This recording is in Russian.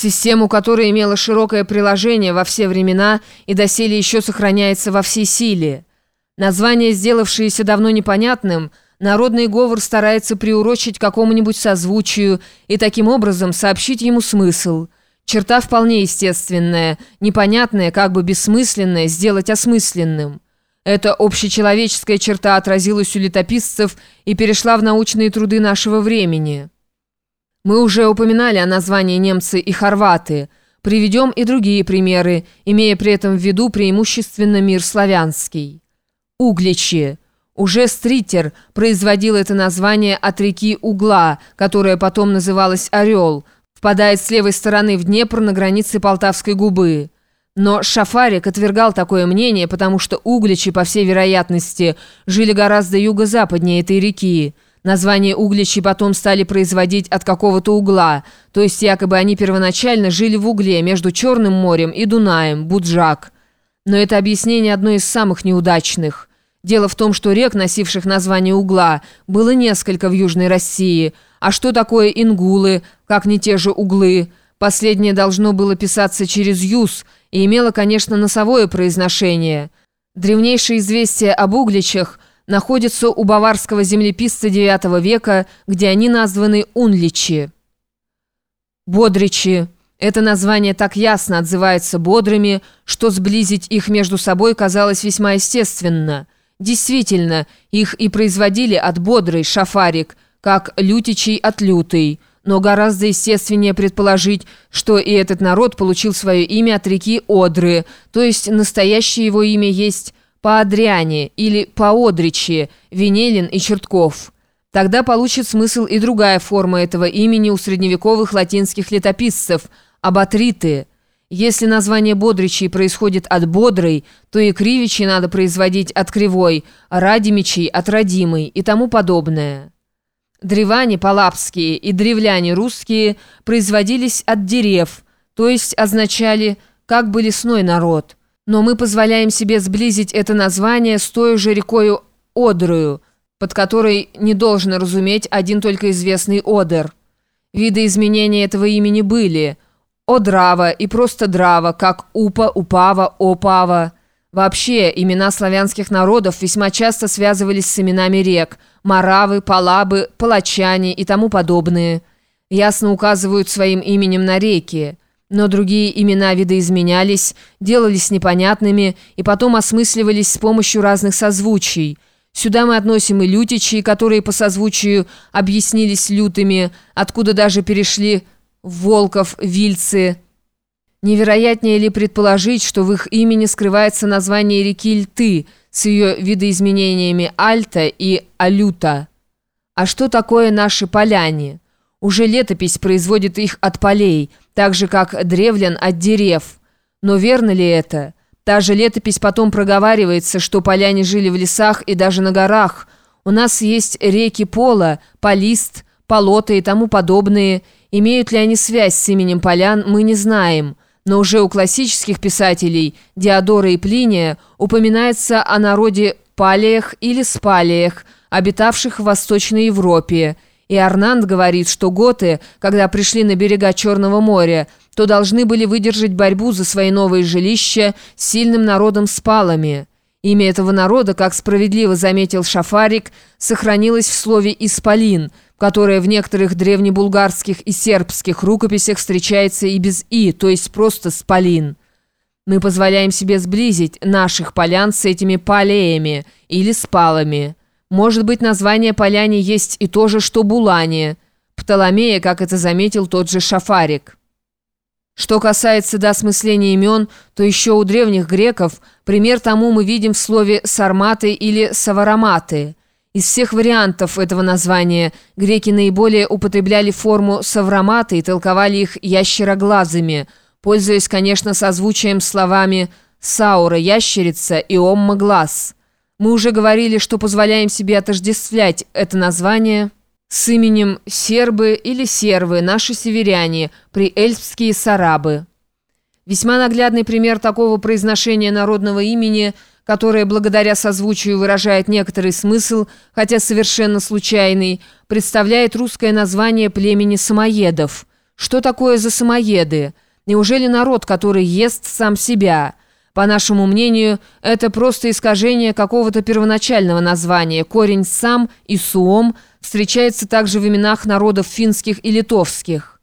систему которой имела широкое приложение во все времена и доселе еще сохраняется во всей силе. Название, сделавшееся давно непонятным, народный говор старается приурочить какому-нибудь созвучию и таким образом сообщить ему смысл. Черта вполне естественная, непонятная, как бы бессмысленная, сделать осмысленным. Эта общечеловеческая черта отразилась у летописцев и перешла в научные труды нашего времени. Мы уже упоминали о названии немцы и хорваты. Приведем и другие примеры, имея при этом в виду преимущественно мир славянский. Угличи. Уже Стритер производил это название от реки Угла, которая потом называлась Орел, впадает с левой стороны в Днепр на границе Полтавской губы. Но Шафарик отвергал такое мнение, потому что угличи, по всей вероятности, жили гораздо юго-западнее этой реки. Название угличи потом стали производить от какого-то угла, то есть якобы они первоначально жили в угле между Черным морем и Дунаем, Буджак. Но это объяснение одно из самых неудачных. Дело в том, что рек, носивших название угла, было несколько в Южной России. А что такое ингулы, как не те же углы? Последнее должно было писаться через «юз» и имело, конечно, носовое произношение. Древнейшее известие об угличах – находится у баварского землеписца IX века, где они названы Унличи. Бодричи. Это название так ясно отзывается бодрыми, что сблизить их между собой казалось весьма естественно. Действительно, их и производили от бодрый шафарик, как лютичий от лютый. Но гораздо естественнее предположить, что и этот народ получил свое имя от реки Одры, то есть настоящее его имя есть по Адриане или по Одричи, Венелин и Чертков. Тогда получит смысл и другая форма этого имени у средневековых латинских летописцев – абатриты. Если название Бодричей происходит от бодрой, то и кривичей надо производить от кривой, а радимичей – от родимой и тому подобное. Древане палапские и древляне русские производились от дерев, то есть означали «как бы лесной народ» но мы позволяем себе сблизить это название с той же рекою Одрою, под которой не должен разуметь один только известный Одер. Виды изменения этого имени были Одрава и просто Драва, как Упа, Упава, Опава. Вообще, имена славянских народов весьма часто связывались с именами рек – Маравы, Палабы, Палачане и тому подобные. Ясно указывают своим именем на реки. Но другие имена видоизменялись, делались непонятными и потом осмысливались с помощью разных созвучий. Сюда мы относим и лютичи, которые по созвучию объяснились лютыми, откуда даже перешли волков, вильцы. Невероятнее ли предположить, что в их имени скрывается название реки Льты с ее видоизменениями Альта и Алюта? А что такое наши поляне? Уже летопись производит их от полей, так же, как древлян от дерев. Но верно ли это? Та же летопись потом проговаривается, что поляне жили в лесах и даже на горах. У нас есть реки Пола, Полист, Полота и тому подобные. Имеют ли они связь с именем полян, мы не знаем. Но уже у классических писателей, Диодора и Плиния, упоминается о народе Палиях или Спалиях, обитавших в Восточной Европе – и Арнанд говорит, что готы, когда пришли на берега Черного моря, то должны были выдержать борьбу за свои новые жилища с сильным народом спалами. Имя этого народа, как справедливо заметил Шафарик, сохранилось в слове «исполин», которое в некоторых древнебулгарских и сербских рукописях встречается и без «и», то есть просто «спалин». Мы позволяем себе сблизить наших полян с этими палеями или спалами. Может быть, название поляне есть и то же, что Булане. Птоломея, как это заметил тот же Шафарик. Что касается досмысления имен, то еще у древних греков пример тому мы видим в слове «сарматы» или «савараматы». Из всех вариантов этого названия греки наиболее употребляли форму «савраматы» и толковали их ящероглазыми, пользуясь, конечно, созвучием словами «саура» – ящерица и «омма» – глаз. Мы уже говорили, что позволяем себе отождествлять это название с именем сербы или сервы, наши северяне, приэльпские сарабы. Весьма наглядный пример такого произношения народного имени, которое благодаря созвучию выражает некоторый смысл, хотя совершенно случайный, представляет русское название племени самоедов – Что такое за самоеды? Неужели народ, который ест сам себя? По нашему мнению, это просто искажение какого-то первоначального названия. Корень «сам» и «суом» встречается также в именах народов финских и литовских.